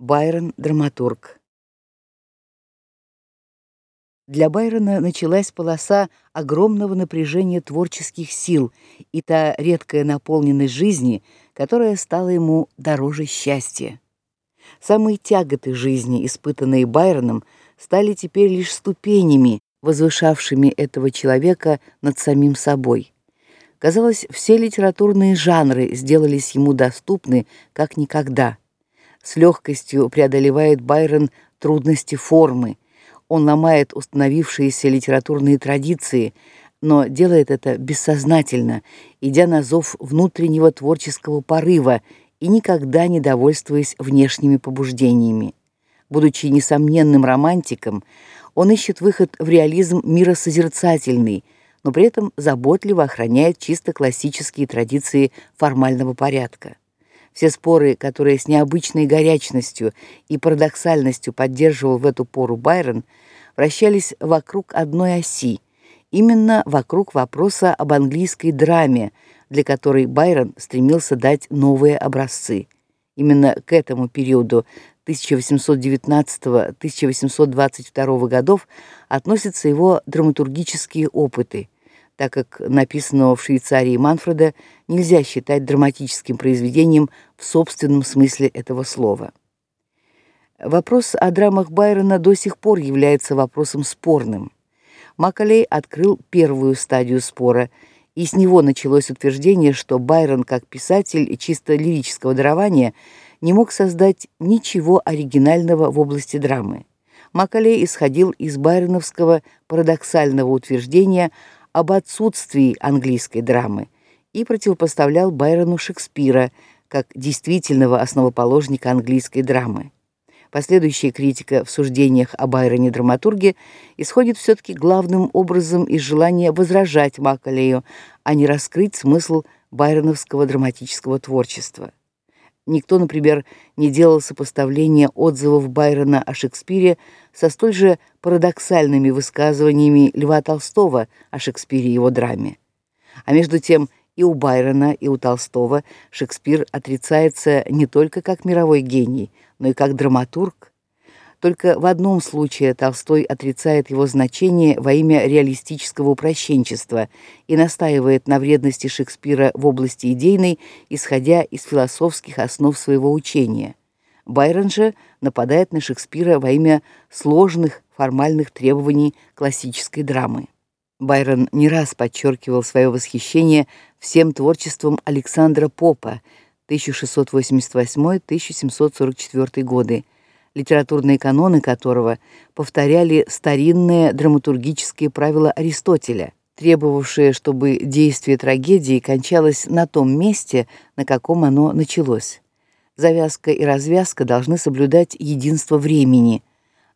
Байрон драматург. Для Байрона началась полоса огромного напряжения творческих сил и та редкая наполненность жизни, которая стала ему дороже счастья. Самые тяготы жизни, испытанные Байроном, стали теперь лишь ступенями, возвышавшими этого человека над самим собой. Казалось, все литературные жанры сделались ему доступны как никогда. С легкостью преодолевает Байрон трудности формы. Он ломает установившиеся литературные традиции, но делает это бессознательно, идя на зов внутреннего творческого порыва и никогда не довольствуясь внешними побуждениями. Будучи несомненным романтиком, он ищет выход в реализм миросозерцательный, но при этом заботливо охраняет чисто классические традиции формального порядка. Все споры, которые с необычной горячностью и парадоксальностью поддерживал в эту пору Байрон, вращались вокруг одной оси, именно вокруг вопроса об английской драме, для которой Байрон стремился дать новые образцы. Именно к этому периоду 1819-1822 годов относятся его драматургические опыты – так как написанного в Швейцарии Манфреда нельзя считать драматическим произведением в собственном смысле этого слова. Вопрос о драмах Байрона до сих пор является вопросом спорным. Макалей открыл первую стадию спора, и с него началось утверждение, что Байрон как писатель чисто лирического дарования не мог создать ничего оригинального в области драмы. Макалей исходил из байроновского парадоксального утверждения об отсутствии английской драмы и противопоставлял Байрону Шекспира как действительного основоположника английской драмы. Последующая критика в суждениях о Байроне драматурге исходит все таки главным образом из желания возражать Макалею, а не раскрыть смысл байроновского драматического творчества. Никто, например, не делал сопоставления отзывов Байрона о Шекспире со столь же парадоксальными высказываниями Льва Толстого о Шекспире и его драме. А между тем и у Байрона, и у Толстого Шекспир отрицается не только как мировой гений, но и как драматург. Только в одном случае Толстой отрицает его значение во имя реалистического упрощенчества и настаивает на вредности Шекспира в области идейной, исходя из философских основ своего учения. Байрон же нападает на Шекспира во имя сложных формальных требований классической драмы. Байрон не раз подчеркивал свое восхищение всем творчеством Александра Попа 1688-1744 годы литературные каноны которого повторяли старинные драматургические правила Аристотеля, требовавшие, чтобы действие трагедии кончалось на том месте, на каком оно началось. Завязка и развязка должны соблюдать единство времени.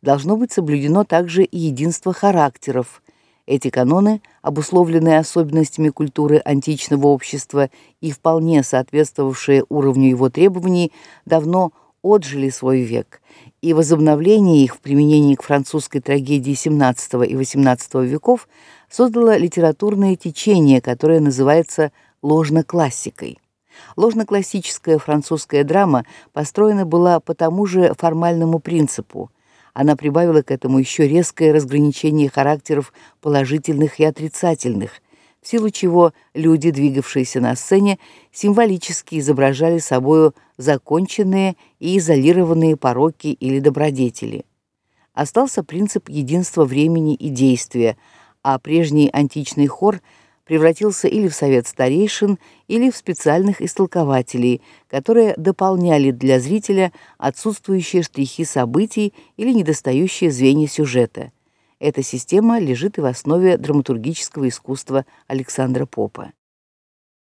Должно быть соблюдено также и единство характеров. Эти каноны, обусловленные особенностями культуры античного общества и вполне соответствовавшие уровню его требований, давно отжили свой век, и возобновление их в применении к французской трагедии XVII и XVIII веков создало литературное течение, которое называется ложноклассикой. Ложноклассическая французская драма построена была по тому же формальному принципу. Она прибавила к этому еще резкое разграничение характеров положительных и отрицательных – в силу чего люди, двигавшиеся на сцене, символически изображали собою законченные и изолированные пороки или добродетели. Остался принцип единства времени и действия, а прежний античный хор превратился или в совет старейшин, или в специальных истолкователей, которые дополняли для зрителя отсутствующие штрихи событий или недостающие звенья сюжета. Эта система лежит и в основе драматургического искусства Александра Попа.